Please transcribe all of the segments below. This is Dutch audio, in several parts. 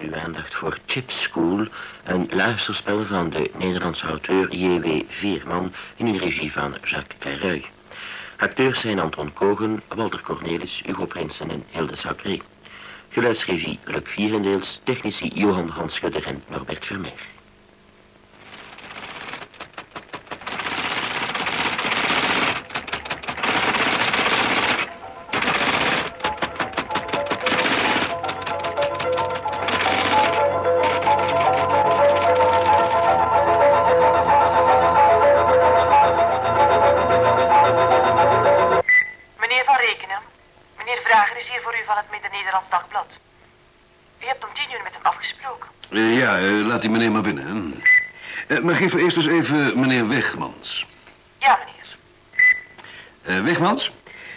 Uw aandacht voor Chip School, een luisterspel van de Nederlandse auteur J.W. Veerman in een regie van Jacques Carreuil. Acteurs zijn Anton Kogen, Walter Cornelis, Hugo Prinsen en Hilde Sacré. Geluidsregie Luc Vierendeels, technici Johan Hanschudder en Norbert Vermeer. Laat die meneer maar binnen. hè. Eh, maar geef eerst eens even meneer Wegmans. Ja, meneer. Eh, Wegmans?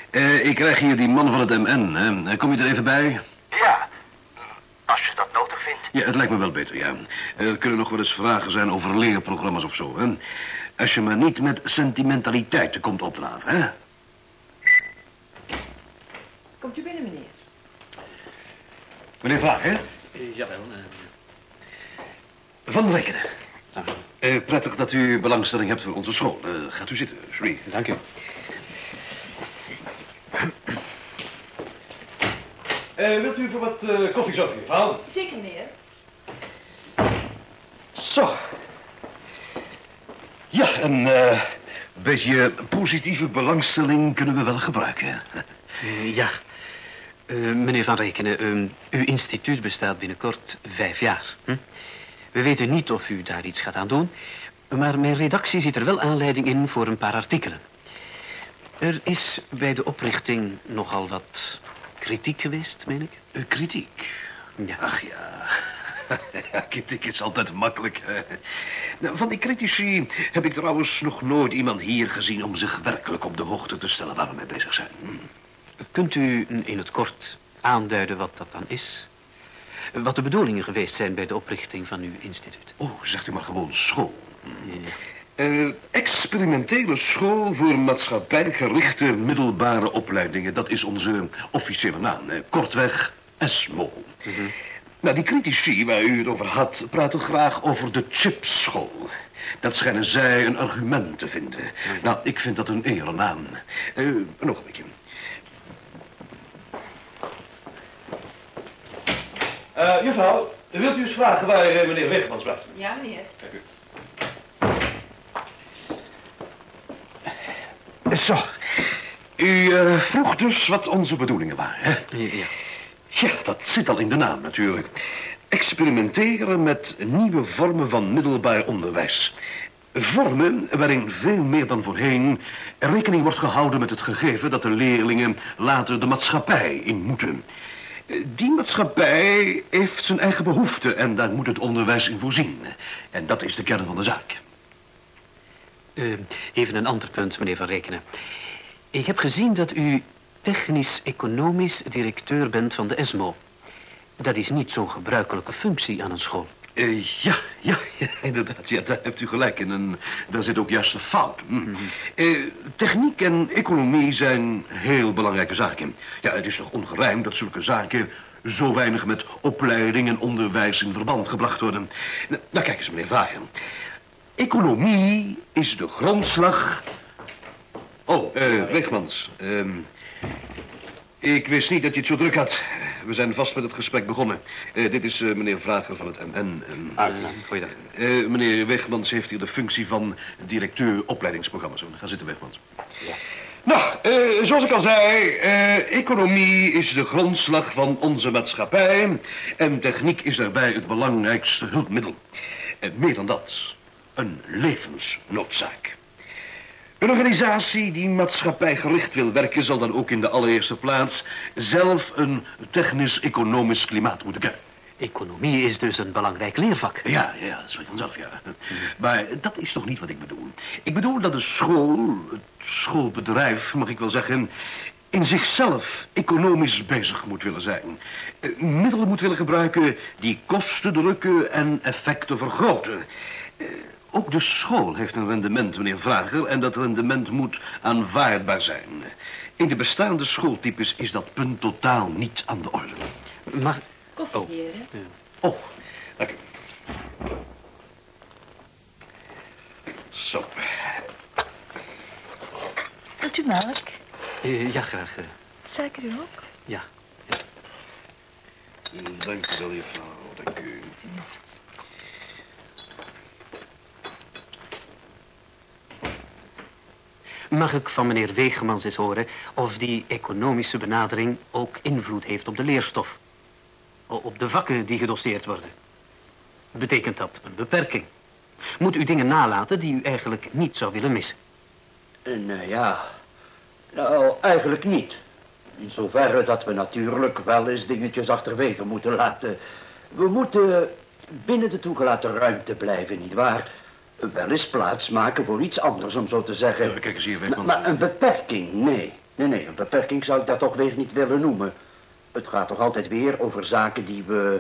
Eh, ik krijg hier die man van het MN. Hè. Kom je er even bij? Ja, als je dat nodig vindt. Ja, het lijkt me wel beter, ja. Er kunnen nog wel eens vragen zijn over leerprogramma's of zo, hè. Als je maar niet met sentimentaliteiten komt opdraven, hè. Komt u binnen, meneer? Meneer Vraag, hè? jawel. Van Rekenen. Eh, prettig dat u belangstelling hebt voor onze school. Eh, gaat u zitten, sorry. dank u. Eh, wilt u voor wat uh, koffie zorgen, mevrouw? Zeker, meneer. Zo. Ja, een eh, beetje positieve belangstelling kunnen we wel gebruiken. Ja. Eh, meneer Van Rekenen, uw instituut bestaat binnenkort vijf jaar. Hm? We weten niet of u daar iets gaat aan doen, maar mijn redactie ziet er wel aanleiding in voor een paar artikelen. Er is bij de oprichting nogal wat kritiek geweest, meen ik? Eh, kritiek? Ja. Ach ja. ja, kritiek is altijd makkelijk. Nou, van die critici heb ik trouwens nog nooit iemand hier gezien om zich werkelijk op de hoogte te stellen waar we mee bezig zijn. Hm. Kunt u in het kort aanduiden wat dat dan is? Wat de bedoelingen geweest zijn bij de oprichting van uw instituut? Oh, zegt u maar gewoon school. Ja. Eh, experimentele school voor maatschappijgerichte middelbare opleidingen. Dat is onze officiële naam. kortweg ESMO. Nou, die critici waar u het over had, praten graag over de chipschool. Dat schijnen zij een argument te vinden. Nou, ik vind dat een erenaam. Eh nog een beetje. Uh, juffrouw, wilt u eens vragen waar eh, meneer Wegmans blijft? Ja, meneer. Zo. U eh, vroeg dus wat onze bedoelingen waren, hè? Ja. Ja, dat zit al in de naam natuurlijk. Experimenteren met nieuwe vormen van middelbaar onderwijs. Vormen waarin veel meer dan voorheen rekening wordt gehouden met het gegeven dat de leerlingen later de maatschappij in moeten. Die maatschappij heeft zijn eigen behoeften en daar moet het onderwijs in voorzien. En dat is de kern van de zaak. Eh, even een ander punt, meneer Van Rekenen. Ik heb gezien dat u technisch-economisch directeur bent van de ESMO. Dat is niet zo'n gebruikelijke functie aan een school. Eh, ja, ja, ja, inderdaad. Ja, daar hebt u gelijk in. En daar zit ook juist een fout. Hm. Eh, techniek en economie zijn heel belangrijke zaken. Ja, het is toch ongerijmd dat zulke zaken zo weinig met opleiding en onderwijs in verband gebracht worden. Nou, nou kijk eens, meneer Vagen. Economie is de grondslag... Oh, eh, Wegmans. ehm, ik wist niet dat je het zo druk had. We zijn vast met het gesprek begonnen. Eh, dit is eh, meneer Vrager van het MN. Ah, goeiedag. eh, meneer Wegmans heeft hier de functie van directeur opleidingsprogramma's. Ga zitten, Wegmans. Nou, eh, zoals ik al zei, eh, economie is de grondslag van onze maatschappij. En techniek is daarbij het belangrijkste hulpmiddel. En meer dan dat, een levensnoodzaak. Een organisatie die maatschappijgericht wil werken... zal dan ook in de allereerste plaats zelf een technisch-economisch klimaat moeten kennen. Economie is dus een belangrijk leervak. Ja, ja, dat weet vanzelf, ja. Maar dat is toch niet wat ik bedoel. Ik bedoel dat de school, het schoolbedrijf, mag ik wel zeggen... in zichzelf economisch bezig moet willen zijn. Eh, Middelen moet willen gebruiken die kosten drukken en effecten vergroten. Ook de school heeft een rendement, meneer Vrager... en dat rendement moet aanvaardbaar zijn. In de bestaande schooltypes is dat punt totaal niet aan de orde. Maar... Koffie, Oh. heren. Oh, dank u. Zo. Wilt u melk? Eh, ja, graag. Suiker u ook? ja. Dank u wel, juffrouw. Dank u. Mag ik van meneer Wegemans eens horen of die economische benadering ook invloed heeft op de leerstof? Op de vakken die gedoseerd worden? Betekent dat een beperking? Moet u dingen nalaten die u eigenlijk niet zou willen missen? Nou ja, nou eigenlijk niet. In zoverre dat we natuurlijk wel eens dingetjes achterwege moeten laten. We moeten binnen de toegelaten ruimte blijven, nietwaar? Wel eens plaats maken voor iets anders, om zo te zeggen. Ja, kijk eens hier, maar, een beperking, nee. Nee, nee, een beperking zou ik dat toch weer niet willen noemen. Het gaat toch altijd weer over zaken die we...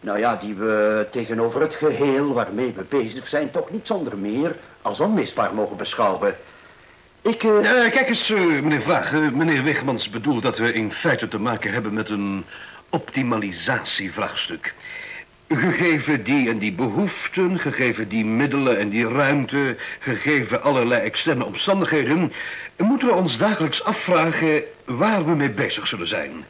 Nou ja, die we tegenover het geheel waarmee we bezig zijn... toch niet zonder meer als onmisbaar mogen beschouwen. Ik, Eh, kijk eens, eh, meneer Vraag. eh, meneer Wegemans bedoelt dat we in feite te maken hebben met een optimalisatievraagstuk. Gegeven die en die behoeften, gegeven die middelen en die ruimte, gegeven allerlei externe omstandigheden, moeten we ons dagelijks afvragen waar we mee bezig zullen zijn.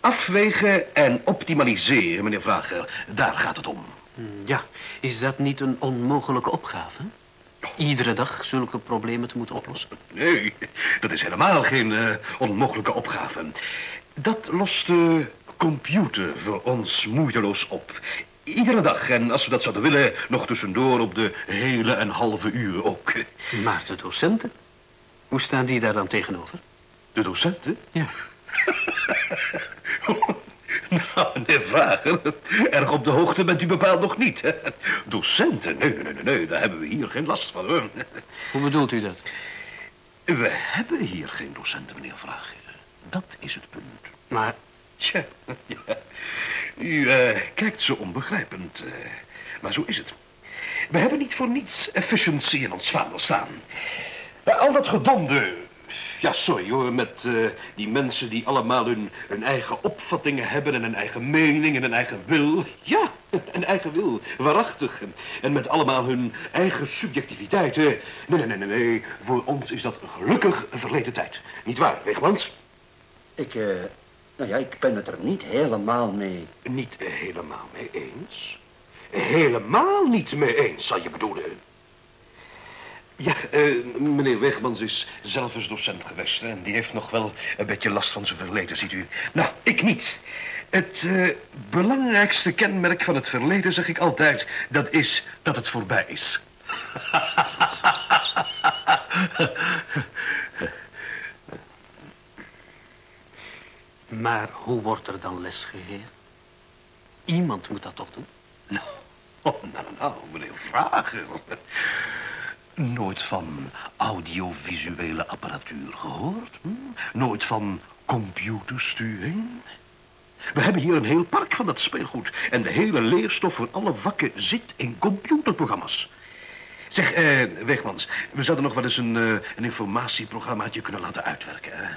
Afwegen en optimaliseren, meneer Vrager, daar gaat het om. Hmm, Ja, is dat niet een onmogelijke opgave? Iedere dag zulke problemen te moeten oplossen? Nee, dat is helemaal geen eh, onmogelijke opgave. Dat lost de computer voor ons moeiteloos op. Iedere dag, en als we dat zouden willen, nog tussendoor op de hele en halve uren ook. Maar de docenten? Hoe staan die daar dan tegenover? De docenten? Ja. Nou, meneer Vrager, erg op de hoogte bent u bepaald nog niet. hè? Docenten? Nee, nee, nee, nee, daar hebben we hier geen last van. hoor. Hoe bedoelt u dat? We hebben hier geen docenten, meneer Vrager. Dat is het punt. Maar Tja, ja. U eh, kijkt zo onbegrijpend, eh, maar zo is het. We hebben niet voor niets efficiency in ons vaandel staan. Bij al dat gedonde, ja sorry hoor, met eh, die mensen die allemaal hun, hun eigen opvattingen hebben en een eigen mening en een eigen wil. Ja, een eigen wil, waarachtig. En, met allemaal hun eigen subjectiviteiten. Nee, nee, nee, nee, nee, voor ons is dat gelukkig een verleden tijd. Niet waar, Wegmans? ik, eh, nou ja, ik ben het er niet helemaal mee. Niet helemaal mee eens. Helemaal niet mee eens, zal je bedoelen. Ja, eh, meneer Wegmans is zelf eens docent geweest... en die heeft nog wel een beetje last van zijn verleden, ziet u. Nou, ik niet. Het eh, belangrijkste kenmerk van het verleden, zeg ik altijd... dat is dat het voorbij is. Maar hoe wordt er dan les gegeven? Iemand moet dat toch doen? Nou, oh, nou, nou, meneer Vrager. Nooit van audiovisuele apparatuur gehoord? Hm? Nooit van computersturing? We hebben hier een heel park van dat speelgoed. En de hele leerstof voor alle vakken zit in computerprogramma's. Zeg, eh, Wegmans, we zouden nog wel eens een, eh, een informatieprogrammaatje kunnen laten uitwerken, hè?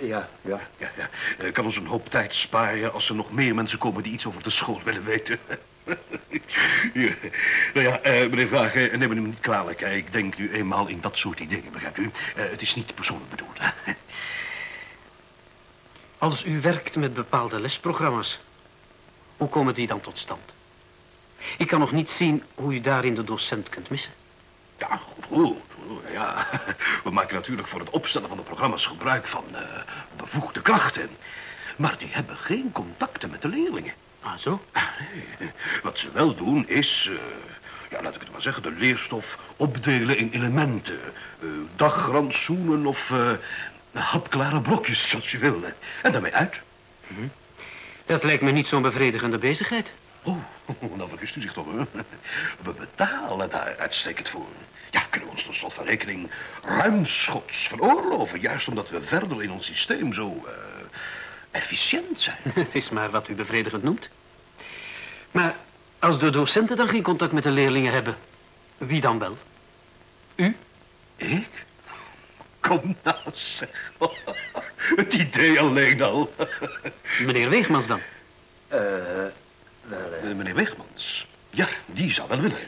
Ja, ja. Ja, ja. Eh, kan ons een hoop tijd sparen als er nog meer mensen komen die iets over de school willen weten. ja. Nou ja, eh, meneer Vraag, eh, neem me nu niet kwalijk. hè. Ik denk nu eenmaal in dat soort ideeën, begrijpt u? Eh, het is niet persoonlijk bedoeld. hè. Als u werkt met bepaalde lesprogramma's, hoe komen die dan tot stand? Ik kan nog niet zien hoe u daarin de docent kunt missen. Ja, goed, Ja, we maken natuurlijk voor het opstellen van de programma's gebruik van eh, bevoegde krachten. Maar die hebben geen contacten met de leerlingen. Ah, zo? Nee, Wat ze wel doen is, eh, ja, laat ik het maar zeggen, de leerstof opdelen in elementen. dagrantsoenen of hapklare blokjes, als je wil. En daarmee uit. Dat lijkt me niet zo'n bevredigende bezigheid. Oh, dan vergist u zich toch, hè? We betalen daar uitstekend voor. Ja, kunnen we ons tot slot van rekening ruimschots veroorloven... juist omdat we verder in ons systeem zo eh, efficiënt zijn. Het is maar wat u bevredigend noemt. Maar als de docenten dan geen contact met de leerlingen hebben, wie dan wel? U? Ik? Kom nou, zeg. Het idee alleen al. Meneer Weegmans dan? Eh, wel, Eh, meneer Wegmans. Ja, die zou wel willen.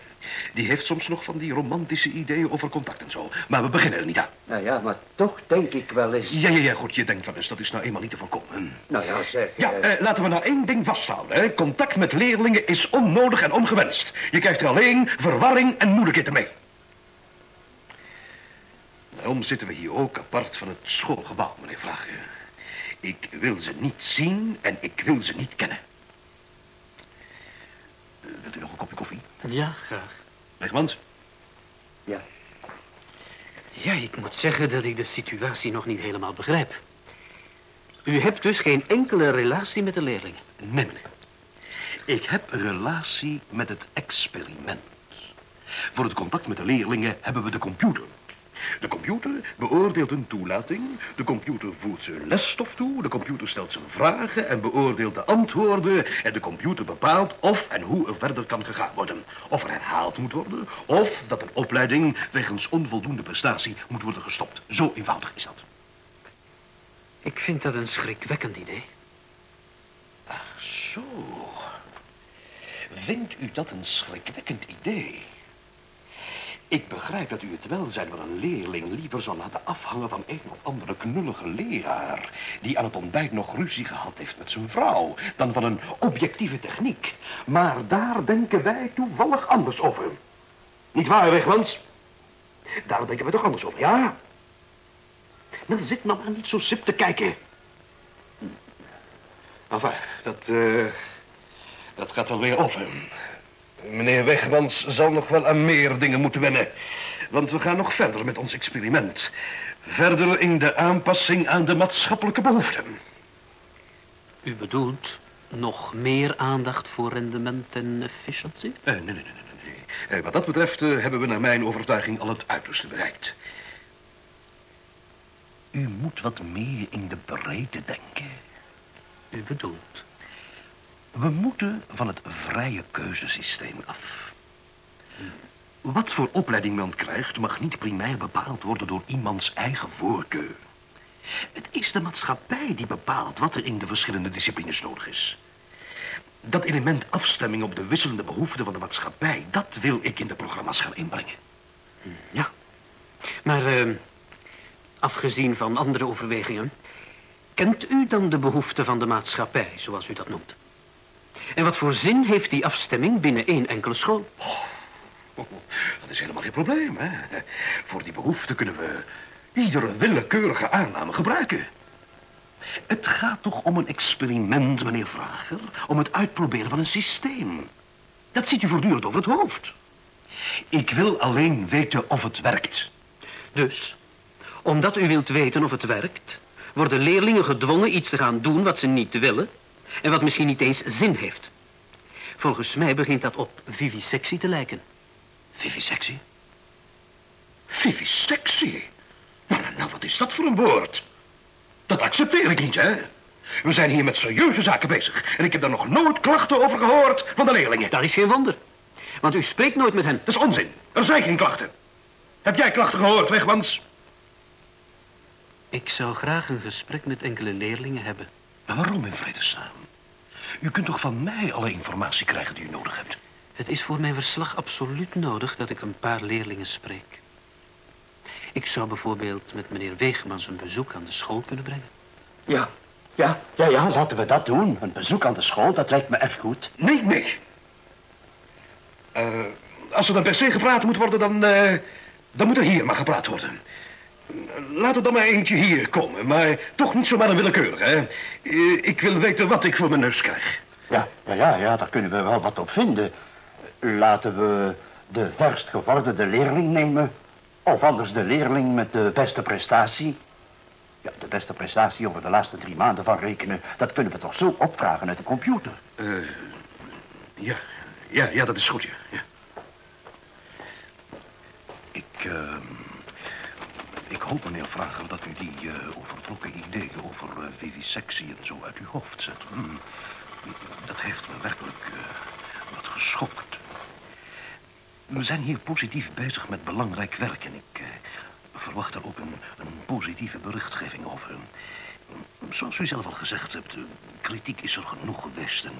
Die heeft soms nog van die romantische ideeën over contact en zo. Maar we beginnen er niet aan. Nou ja, maar toch denk ik wel eens... Ja, ja, ja, goed, je denkt wel eens, dat is nou eenmaal niet te voorkomen. Nou ja, zeg... Ja, eh, eh, laten we nou één ding vasthouden. Hè. Contact met leerlingen is onnodig en ongewenst. Je krijgt er alleen verwarring en moeilijkheden mee. Daarom zitten we hier ook apart van het schoolgebouw, meneer Vragen. Ik wil ze niet zien en ik wil ze niet kennen. Wilt u nog een kopje koffie? Ja, graag. Wegmans? Ja. Ja, ik moet zeggen dat ik de situatie nog niet helemaal begrijp. U hebt dus geen enkele relatie met de leerlingen. Nee, meneer. Ik heb een relatie met het experiment. Voor het contact met de leerlingen hebben we de computer. De computer beoordeelt een toelating. De computer voert zijn lesstof toe. De computer stelt zijn vragen en beoordeelt de antwoorden. En de computer bepaalt of en hoe er verder kan gegaan worden. Of er herhaald moet worden. Of dat een opleiding wegens onvoldoende prestatie moet worden gestopt. Zo eenvoudig is dat. Ik vind dat een schrikwekkend idee. Ach zo. Vindt u dat een schrikwekkend idee? Ik begrijp dat u het welzijn van een leerling liever zal laten afhangen van een of andere knullige leraar... die aan het ontbijt nog ruzie gehad heeft met zijn vrouw... dan van een objectieve techniek. Maar daar denken wij toevallig anders over. Niet waar, Wegmans? Daar denken we toch anders over, ja? Nou, zit nou maar niet zo sip te kijken. Enfin, dat, eh, dat gaat wel weer over. Meneer Wegmans zal nog wel aan meer dingen moeten wennen. Want we gaan nog verder met ons experiment. Verder in de aanpassing aan de maatschappelijke behoeften. U bedoelt nog meer aandacht voor rendement en efficiëntie? Eh, nee, nee, nee, nee. nee. Eh, wat dat betreft eh, hebben we naar mijn overtuiging al het uiterste bereikt. U moet wat meer in de breedte denken. U bedoelt? We moeten van het vrije keuzesysteem af. Wat voor opleiding men krijgt mag niet primair bepaald worden door iemands eigen voorkeur. Het is de maatschappij die bepaalt wat er in de verschillende disciplines nodig is. Dat element afstemming op de wisselende behoeften van de maatschappij, dat wil ik in de programma's gaan inbrengen. Ja. Maar, eh, afgezien van andere overwegingen... kent u dan de behoeften van de maatschappij, zoals u dat noemt? En wat voor zin heeft die afstemming binnen één enkele school? Oh, dat is helemaal geen probleem, hè. Voor die behoeften kunnen we iedere willekeurige aanname gebruiken. Het gaat toch om een experiment, meneer Vrager, om het uitproberen van een systeem. Dat ziet u voortdurend over het hoofd. Ik wil alleen weten of het werkt. Dus, omdat u wilt weten of het werkt... worden leerlingen gedwongen iets te gaan doen wat ze niet willen... en wat misschien niet eens zin heeft. Volgens mij begint dat op vivisectie te lijken. Vivisectie? Vivisectie? Nou, nou, nou, wat is dat voor een woord? Dat accepteer ik niet, hè? We zijn hier met serieuze zaken bezig. En ik heb daar nog nooit klachten over gehoord van de leerlingen. Dat is geen wonder. Want u spreekt nooit met hen. Dat is onzin. Er zijn geen klachten. Heb jij klachten gehoord, Wegmans? Ik zou graag een gesprek met enkele leerlingen hebben. Maar waarom in vredesnaam? U kunt toch van mij alle informatie krijgen die u nodig hebt? Het is voor mijn verslag absoluut nodig dat ik een paar leerlingen spreek. Ik zou bijvoorbeeld met meneer Wegemans een bezoek aan de school kunnen brengen. Ja, ja, ja, ja, laten we dat doen. Een bezoek aan de school, dat lijkt me echt goed. Nee, nee. Eh, als er dan per se gepraat moet worden, dan, eh, dan moet er hier maar gepraat worden. Laat er dan maar eentje hier komen, maar toch niet zomaar een willekeurig, hè. Eh, ik wil weten wat ik voor mijn neus krijg. Ja, ja, ja, ja, daar kunnen we wel wat op vinden. Laten we de verst gevorderde leerling nemen. Of anders de leerling met de beste prestatie. Ja, de beste prestatie over de laatste drie maanden van rekenen... dat kunnen we toch zo opvragen uit de computer. Eh, ja, ja, ja, dat is goed, ja. ja. Ik, eh, ik hoop, meneer Vrager, dat u die eh, overtrokken ideeën over uh, vivisectie en zo uit uw hoofd zet. Hm. Dat heeft me werkelijk eh, wat geschokt. We zijn hier positief bezig met belangrijk werk en ik eh, verwacht er ook een, een positieve berichtgeving over. zoals u zelf al gezegd hebt, eh, kritiek is er genoeg geweest. En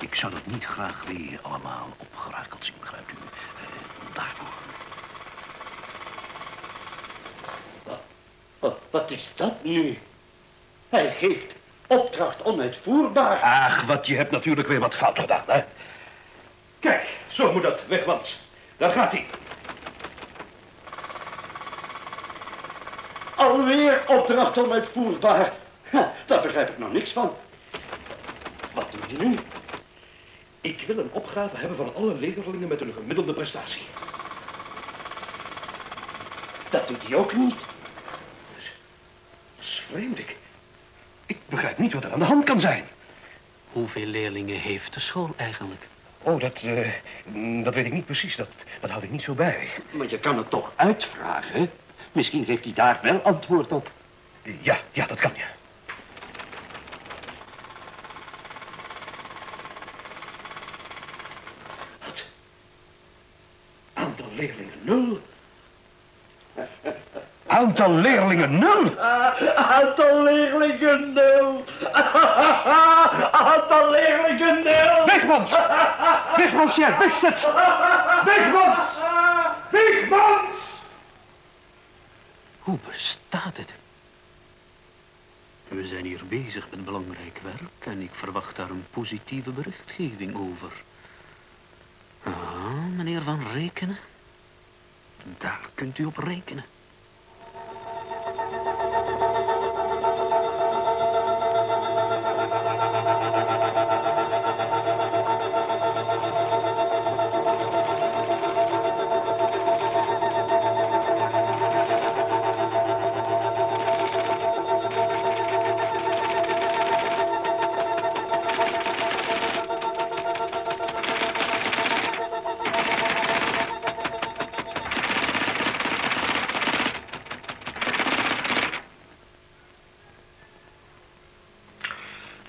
ik zou dat niet graag weer allemaal opgerakeld zien, begrijpt u? Eh, daarvoor. Wat, is dat nu? Hij geeft opdracht onuitvoerbaar. Ach, wat, je hebt natuurlijk weer wat fout gedaan, hè? Kijk, zo moet dat, wegwans. Daar gaat hij. Alweer opdracht onuitvoerbaar. Ha, daar begrijp ik nou niks van. Wat doet hij nu? Ik wil een opgave hebben van alle leerlingen met een gemiddelde prestatie. Dat doet hij ook niet. Vreemd, ik... Ik begrijp niet wat er aan de hand kan zijn. Hoeveel leerlingen heeft de school eigenlijk? Oh, dat, eh, dat weet ik niet precies. Dat, dat houd ik niet zo bij. Maar je kan het toch uitvragen? Misschien geeft hij daar wel antwoord op. Ja, ja, dat kan, ja. Wat? Aantal leerlingen nul? Aantal leerlingen nul? Aantal leerlingen nul. Aantal leerlingen nul. Wegmans! Wegmans, jij wist het! Wegmans! Wegmans! Hoe bestaat het? We zijn hier bezig met belangrijk werk en ik verwacht daar een positieve berichtgeving over. Ah, meneer Van Rekenen. Daar kunt u op rekenen.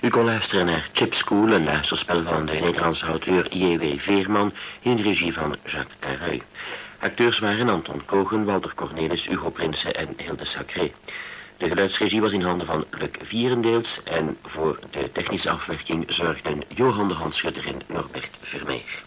U kon luisteren naar Chip School, een luisterspel van de Nederlandse auteur J.W. Veerman in regie van Jacques Carreuil. Acteurs waren Anton Kogen, Walter Cornelis, Hugo Prinsen en Hilde Sacré. De geluidsregie was in handen van Luc Vierendeels en voor de technische afwerking zorgden Johan de Handschudder en Norbert Vermeer.